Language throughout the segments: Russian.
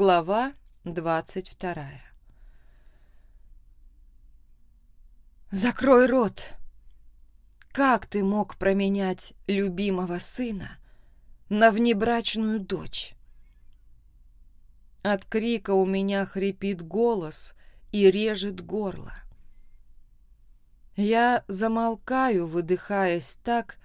Глава двадцать вторая «Закрой рот! Как ты мог променять любимого сына на внебрачную дочь?» От крика у меня хрипит голос и режет горло. Я замолкаю, выдыхаясь так,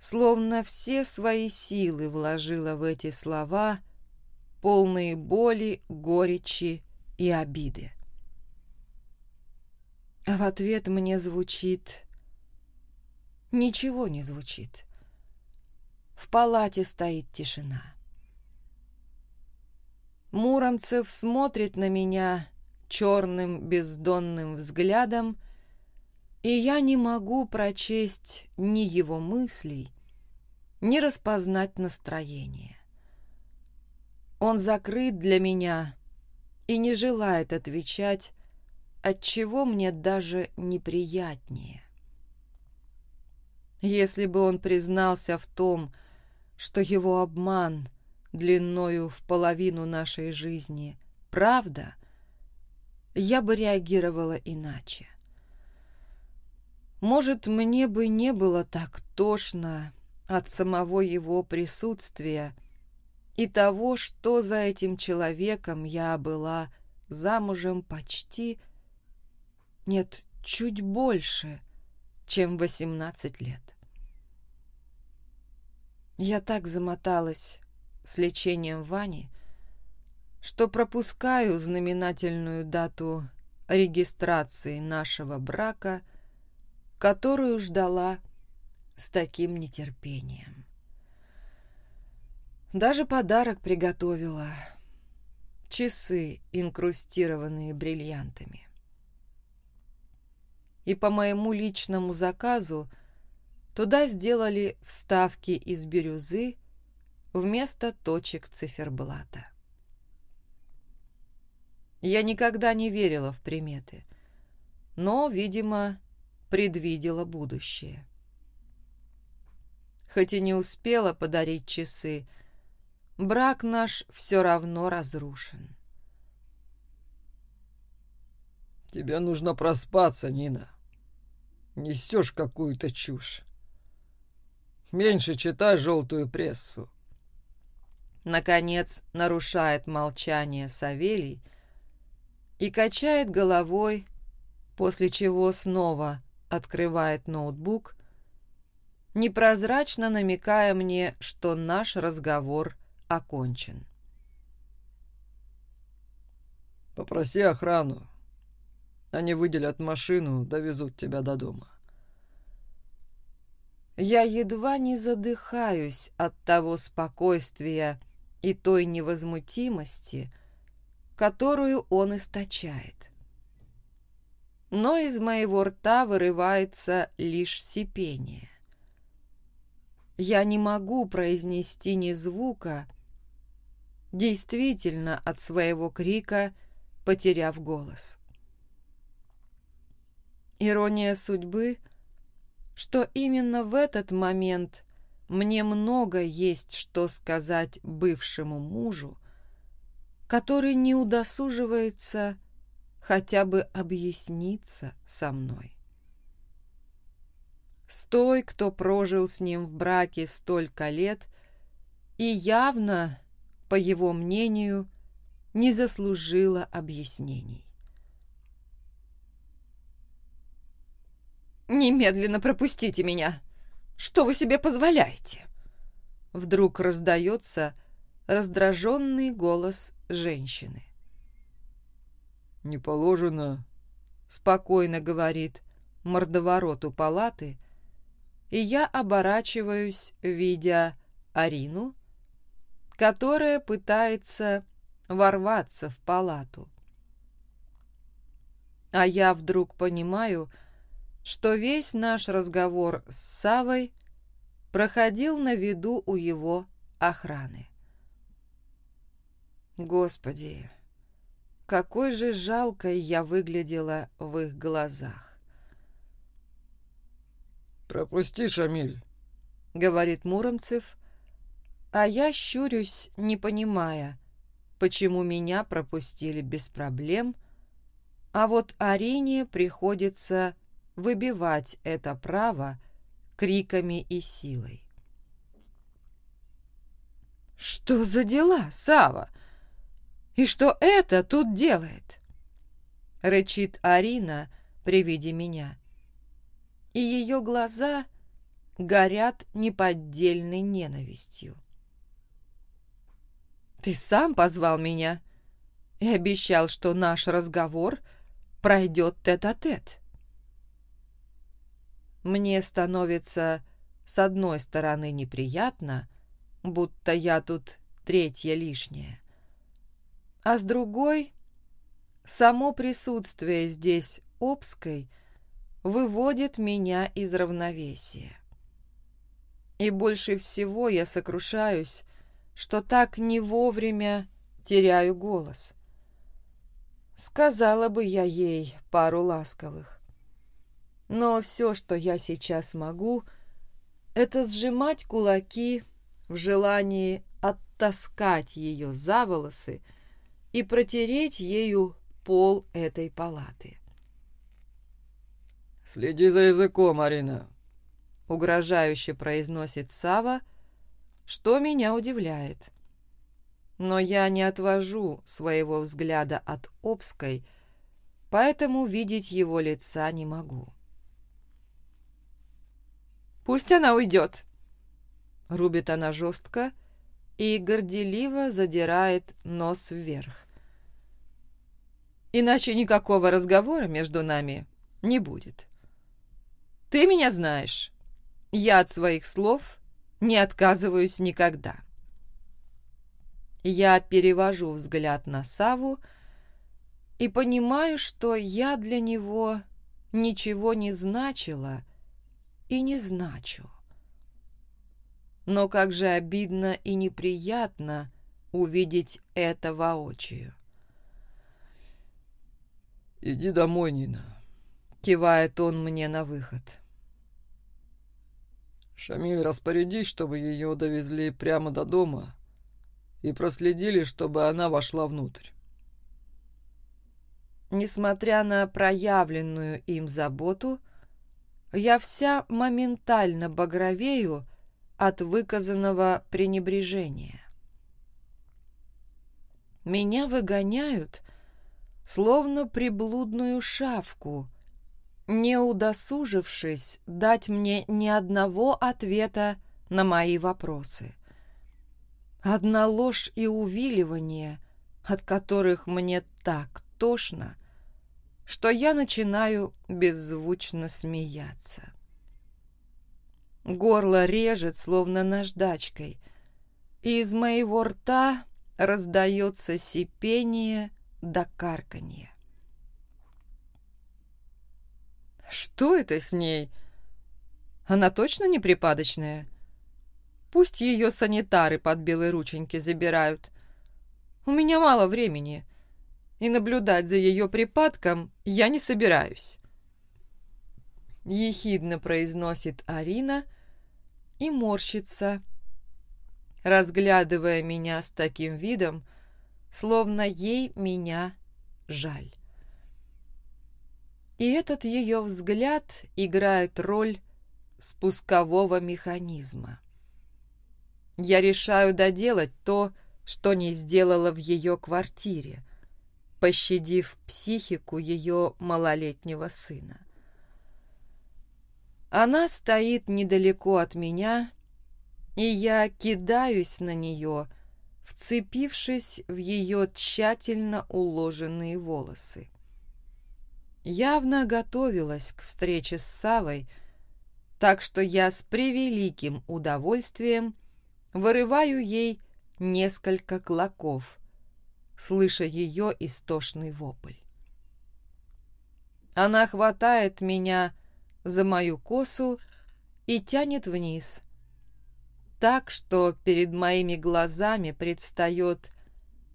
словно все свои силы вложила в эти слова, полные боли, горечи и обиды. А в ответ мне звучит... Ничего не звучит. В палате стоит тишина. Муромцев смотрит на меня черным бездонным взглядом, и я не могу прочесть ни его мыслей, ни распознать настроение. Он закрыт для меня и не желает отвечать, отчего мне даже неприятнее. Если бы он признался в том, что его обман длиною в половину нашей жизни — правда, я бы реагировала иначе. Может, мне бы не было так тошно от самого его присутствия и того, что за этим человеком я была замужем почти, нет, чуть больше, чем восемнадцать лет. Я так замоталась с лечением Вани, что пропускаю знаменательную дату регистрации нашего брака – которую ждала с таким нетерпением. Даже подарок приготовила. Часы, инкрустированные бриллиантами. И по моему личному заказу туда сделали вставки из бирюзы вместо точек циферблата. Я никогда не верила в приметы, но, видимо, предвидела будущее. Хоть и не успела подарить часы, брак наш все равно разрушен. «Тебе нужно проспаться, Нина. Несешь какую-то чушь. Меньше читай желтую прессу». Наконец нарушает молчание Савелий и качает головой, после чего снова открывает ноутбук, непрозрачно намекая мне, что наш разговор окончен. «Попроси охрану. Они выделят машину, довезут тебя до дома». Я едва не задыхаюсь от того спокойствия и той невозмутимости, которую он источает но из моего рта вырывается лишь сипение. Я не могу произнести ни звука, действительно от своего крика потеряв голос. Ирония судьбы, что именно в этот момент мне много есть что сказать бывшему мужу, который не удосуживается хотя бы объясниться со мной. С той, кто прожил с ним в браке столько лет и явно, по его мнению, не заслужила объяснений. «Немедленно пропустите меня! Что вы себе позволяете?» Вдруг раздается раздраженный голос женщины. «Не положено», — спокойно говорит мордовороту палаты, и я оборачиваюсь, видя Арину, которая пытается ворваться в палату. А я вдруг понимаю, что весь наш разговор с Савой проходил на виду у его охраны. Господи, какой же жалкой я выглядела в их глазах. «Пропусти, Шамиль», — говорит Муромцев, а я щурюсь, не понимая, почему меня пропустили без проблем, а вот Арине приходится выбивать это право криками и силой. «Что за дела, Сава? И что это тут делает?» — рычит Арина при виде меня. И ее глаза горят неподдельной ненавистью. «Ты сам позвал меня и обещал, что наш разговор пройдет тет-а-тет». -тет. Мне становится с одной стороны неприятно, будто я тут третья лишняя, а с другой само присутствие здесь Обской выводит меня из равновесия. И больше всего я сокрушаюсь, что так не вовремя теряю голос. Сказала бы я ей пару ласковых. Но все, что я сейчас могу, это сжимать кулаки в желании оттаскать ее за волосы и протереть ею пол этой палаты. «Следи за языком, Арина», — угрожающе произносит Сава, что меня удивляет. Но я не отвожу своего взгляда от Обской, поэтому видеть его лица не могу. «Пусть она уйдет», — рубит она жестко и горделиво задирает нос вверх. «Иначе никакого разговора между нами не будет. Ты меня знаешь. Я от своих слов не отказываюсь никогда». Я перевожу взгляд на Саву и понимаю, что я для него ничего не значила и не значу. Но как же обидно и неприятно увидеть это воочию. «Иди домой, Нина», — кивает он мне на выход. «Шамиль, распорядись, чтобы ее довезли прямо до дома и проследили, чтобы она вошла внутрь». Несмотря на проявленную им заботу, я вся моментально багровею от выказанного пренебрежения. Меня выгоняют, словно приблудную шавку, не удосужившись дать мне ни одного ответа на мои вопросы. Одна ложь и увиливание, от которых мне так тошно — что я начинаю беззвучно смеяться. Горло режет, словно наждачкой, и из моего рта раздается сипение до карканья. Что это с ней? Она точно не припадочная? Пусть ее санитары под белые рученьки забирают. У меня мало времени и наблюдать за ее припадком я не собираюсь. Ехидно произносит Арина и морщится, разглядывая меня с таким видом, словно ей меня жаль. И этот ее взгляд играет роль спускового механизма. Я решаю доделать то, что не сделала в ее квартире, пощадив психику ее малолетнего сына. Она стоит недалеко от меня, и я кидаюсь на нее, вцепившись в ее тщательно уложенные волосы. Явно готовилась к встрече с Савой, так что я с превеликим удовольствием вырываю ей несколько клоков, слыша ее истошный вопль. Она хватает меня за мою косу и тянет вниз, так что перед моими глазами предстает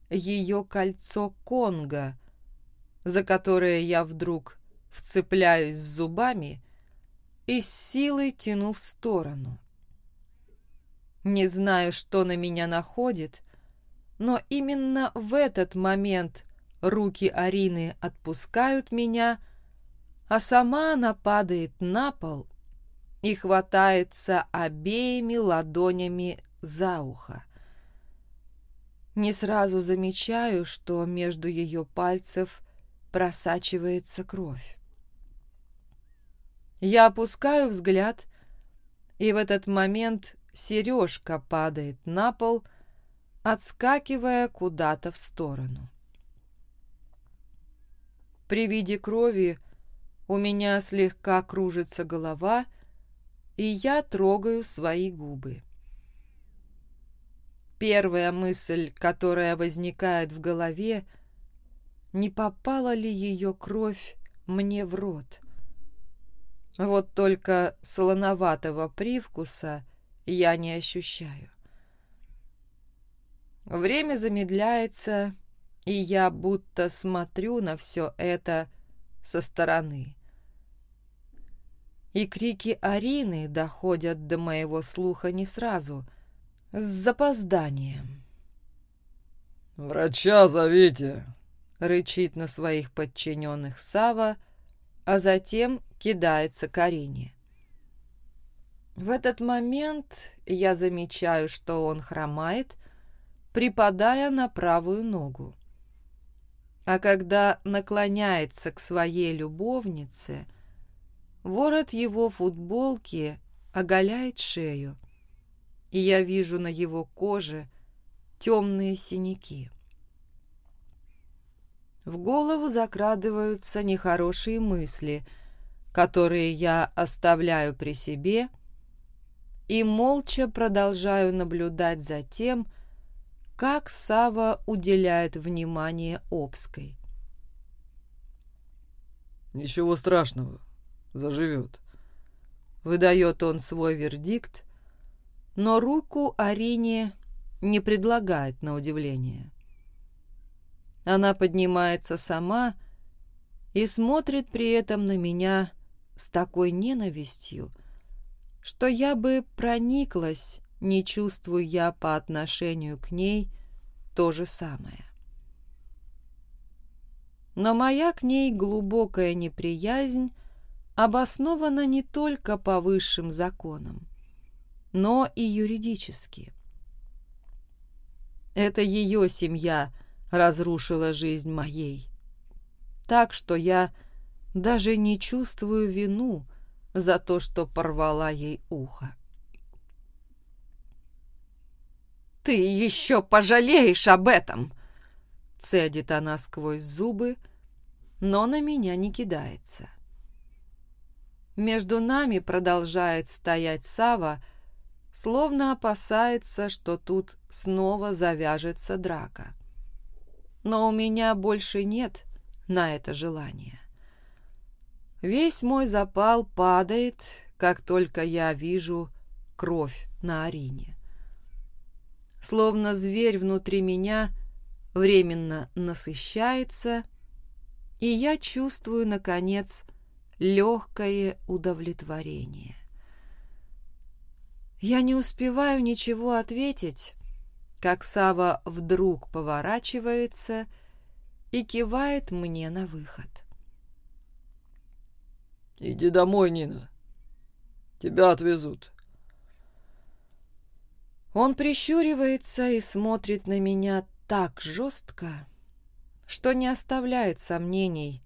ее кольцо Конга, за которое я вдруг вцепляюсь зубами и силой тяну в сторону. Не знаю, что на меня находит, но именно в этот момент руки Арины отпускают меня, а сама она падает на пол и хватается обеими ладонями за ухо. Не сразу замечаю, что между ее пальцев просачивается кровь. Я опускаю взгляд, и в этот момент сережка падает на пол, отскакивая куда-то в сторону. При виде крови у меня слегка кружится голова, и я трогаю свои губы. Первая мысль, которая возникает в голове, не попала ли ее кровь мне в рот. Вот только солоноватого привкуса я не ощущаю. Время замедляется, и я будто смотрю на все это со стороны. И крики Арины доходят до моего слуха не сразу, с запозданием. «Врача зовите!» — рычит на своих подчиненных Сава, а затем кидается к Арине. В этот момент я замечаю, что он хромает, припадая на правую ногу. А когда наклоняется к своей любовнице, ворот его футболки оголяет шею, и я вижу на его коже темные синяки. В голову закрадываются нехорошие мысли, которые я оставляю при себе и молча продолжаю наблюдать за тем, как Сава уделяет внимание Обской. «Ничего страшного, заживет», — выдает он свой вердикт, но руку Арине не предлагает на удивление. Она поднимается сама и смотрит при этом на меня с такой ненавистью, что я бы прониклась, не чувствую я по отношению к ней то же самое. Но моя к ней глубокая неприязнь обоснована не только по высшим законам, но и юридически. Это ее семья разрушила жизнь моей. Так что я даже не чувствую вину за то, что порвала ей ухо. «Ты еще пожалеешь об этом!» Цедит она сквозь зубы, но на меня не кидается. Между нами продолжает стоять Сава, словно опасается, что тут снова завяжется драка. Но у меня больше нет на это желания. Весь мой запал падает, как только я вижу кровь на Арине. Словно зверь внутри меня временно насыщается, и я чувствую, наконец, легкое удовлетворение. Я не успеваю ничего ответить, как Сава вдруг поворачивается и кивает мне на выход. «Иди домой, Нина. Тебя отвезут». Он прищуривается и смотрит на меня так жестко, что не оставляет сомнений,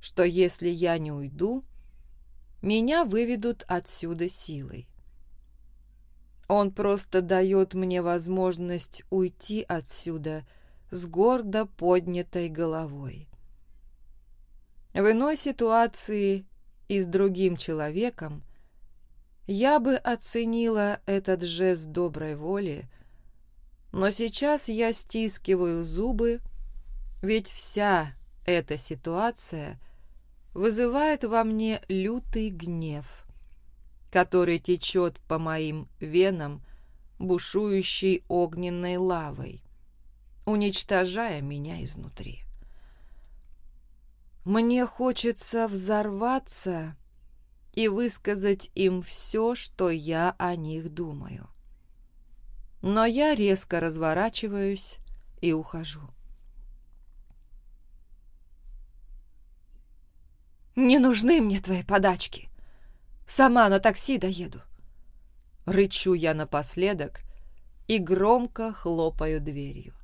что если я не уйду, меня выведут отсюда силой. Он просто дает мне возможность уйти отсюда с гордо поднятой головой. В иной ситуации и с другим человеком я бы оценила этот жест доброй воли, но сейчас я стискиваю зубы, ведь вся эта ситуация вызывает во мне лютый гнев который течет по моим венам бушующей огненной лавой, уничтожая меня изнутри. Мне хочется взорваться и высказать им все, что я о них думаю. Но я резко разворачиваюсь и ухожу. «Не нужны мне твои подачки. Сама на такси доеду». Рычу я напоследок и громко хлопаю дверью.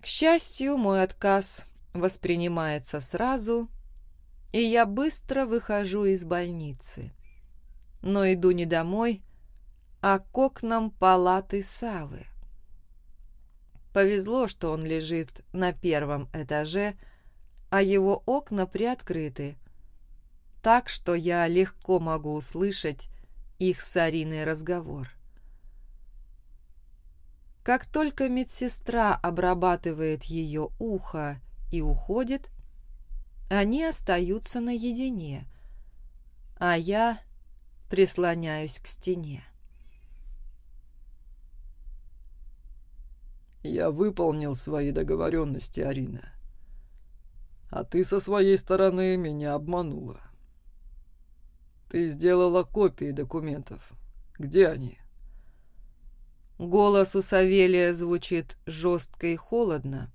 К счастью, мой отказ воспринимается сразу, и я быстро выхожу из больницы. Но иду не домой, а к окнам палаты Савы. Повезло, что он лежит на первом этаже, а его окна приоткрыты, так что я легко могу услышать их с разговор. Как только медсестра обрабатывает ее ухо и уходит, они остаются наедине, а я прислоняюсь к стене. Я выполнил свои договоренности, Арина. А ты со своей стороны меня обманула. Ты сделала копии документов. Где они? Голос у Савелия звучит жестко и холодно.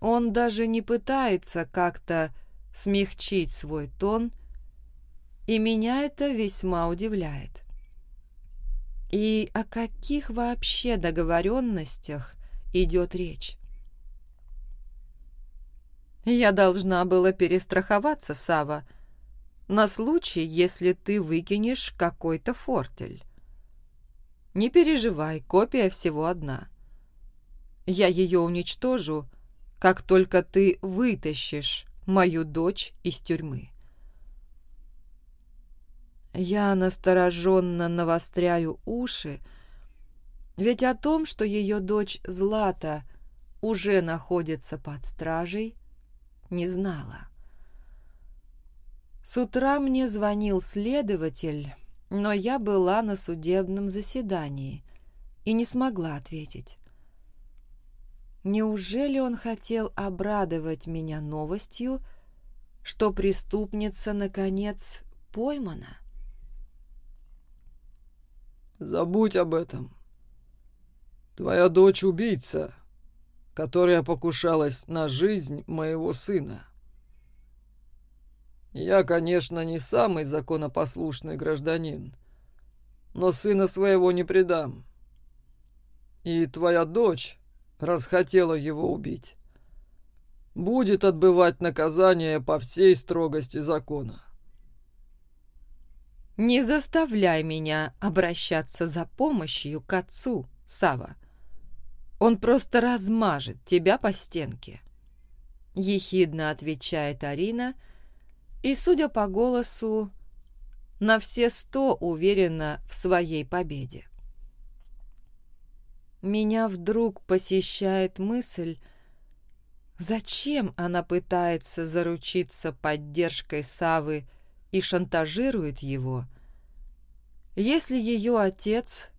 Он даже не пытается как-то смягчить свой тон, и меня это весьма удивляет. И о каких вообще договоренностях идет речь? Я должна была перестраховаться, Сава, на случай, если ты выкинешь какой-то фортель. Не переживай, копия всего одна. Я ее уничтожу, как только ты вытащишь мою дочь из тюрьмы. Я настороженно навостряю уши, ведь о том, что ее дочь Злата уже находится под стражей, не знала. С утра мне звонил следователь, но я была на судебном заседании и не смогла ответить. Неужели он хотел обрадовать меня новостью, что преступница, наконец, поймана? «Забудь об этом. Твоя дочь убийца, которая покушалась на жизнь моего сына. Я, конечно, не самый законопослушный гражданин, но сына своего не предам. И твоя дочь, раз хотела его убить, будет отбывать наказание по всей строгости закона. «Не заставляй меня обращаться за помощью к отцу, Сава. Он просто размажет тебя по стенке», — ехидно отвечает Арина, и, судя по голосу, на все сто уверена в своей победе. Меня вдруг посещает мысль, зачем она пытается заручиться поддержкой Савы и шантажирует его, если ее отец —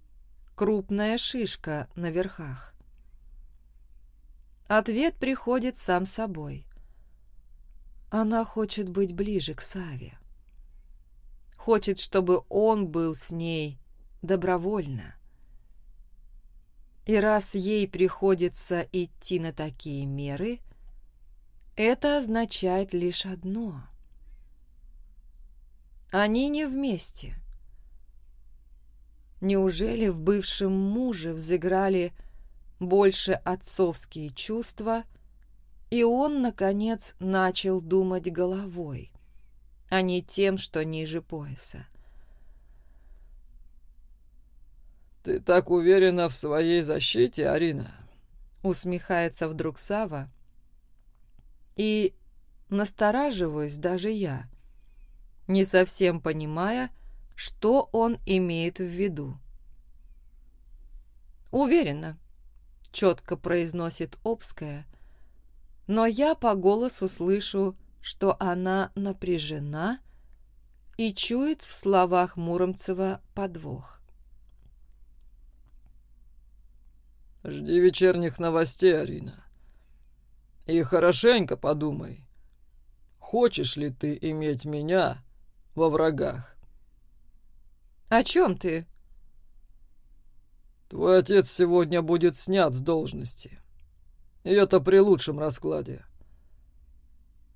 крупная шишка на верхах. Ответ приходит сам собой. Она хочет быть ближе к Саве. Хочет, чтобы он был с ней добровольно. И раз ей приходится идти на такие меры, это означает лишь одно. Они не вместе. Неужели в бывшем муже взыграли больше отцовские чувства, и он, наконец, начал думать головой, а не тем, что ниже пояса. «Ты так уверена в своей защите, Арина?» Усмехается вдруг Сава. И настораживаюсь даже я, не совсем понимая, что он имеет в виду. «Уверена», — четко произносит Обская, но я по голосу слышу, что она напряжена и чует в словах Муромцева подвох. «Жди вечерних новостей, Арина. И хорошенько подумай, хочешь ли ты иметь меня во врагах?» «О чем ты?» Твой отец сегодня будет снят с должности. И это при лучшем раскладе.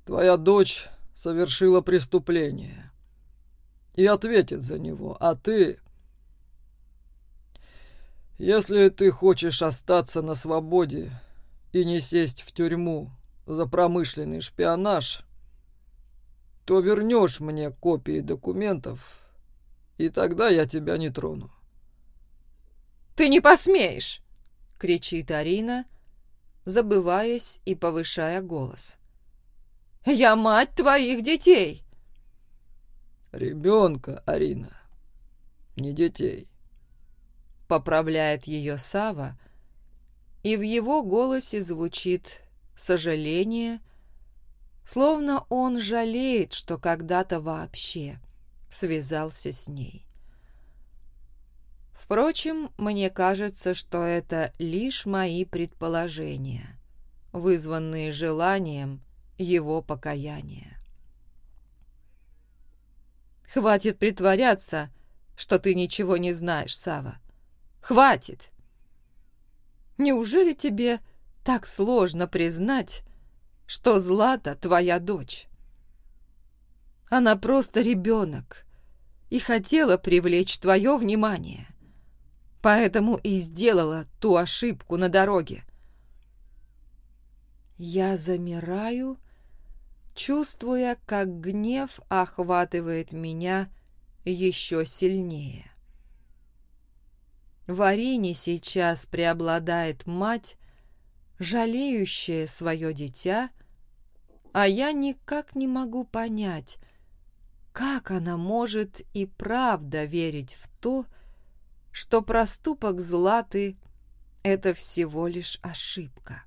Твоя дочь совершила преступление и ответит за него, а ты... Если ты хочешь остаться на свободе и не сесть в тюрьму за промышленный шпионаж, то вернешь мне копии документов, и тогда я тебя не трону. «Ты не посмеешь!» — кричит Арина, забываясь и повышая голос. «Я мать твоих детей!» «Ребенка, Арина, не детей!» Поправляет ее Сава, и в его голосе звучит сожаление, словно он жалеет, что когда-то вообще связался с ней. Впрочем, мне кажется, что это лишь мои предположения, вызванные желанием его покаяния. Хватит притворяться, что ты ничего не знаешь, Сава. Хватит! Неужели тебе так сложно признать, что Злата твоя дочь? Она просто ребенок и хотела привлечь твое внимание поэтому и сделала ту ошибку на дороге. Я замираю, чувствуя, как гнев охватывает меня еще сильнее. В Арине сейчас преобладает мать, жалеющая свое дитя, а я никак не могу понять, как она может и правда верить в то, что что проступок Златы — это всего лишь ошибка.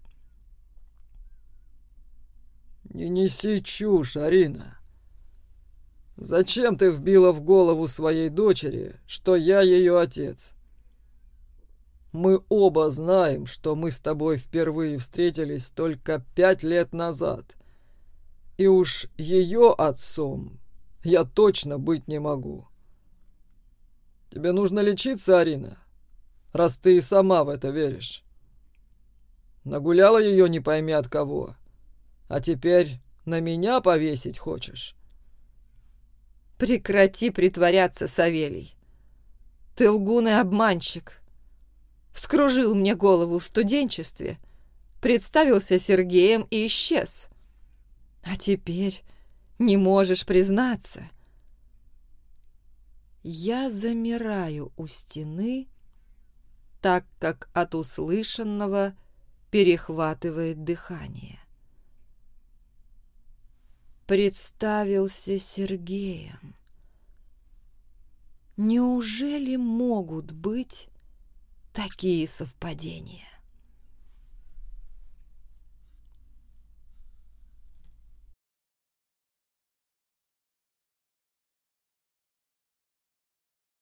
«Не неси чушь, Арина. Зачем ты вбила в голову своей дочери, что я ее отец? Мы оба знаем, что мы с тобой впервые встретились только пять лет назад, и уж ее отцом я точно быть не могу». Тебе нужно лечиться, Арина, раз ты и сама в это веришь. Нагуляла ее не пойми от кого, а теперь на меня повесить хочешь. Прекрати притворяться, Савелий. Ты лгун и обманщик. Вскружил мне голову в студенчестве, представился Сергеем и исчез. А теперь не можешь признаться. Я замираю у стены, так как от услышанного перехватывает дыхание. Представился Сергеем. Неужели могут быть такие совпадения?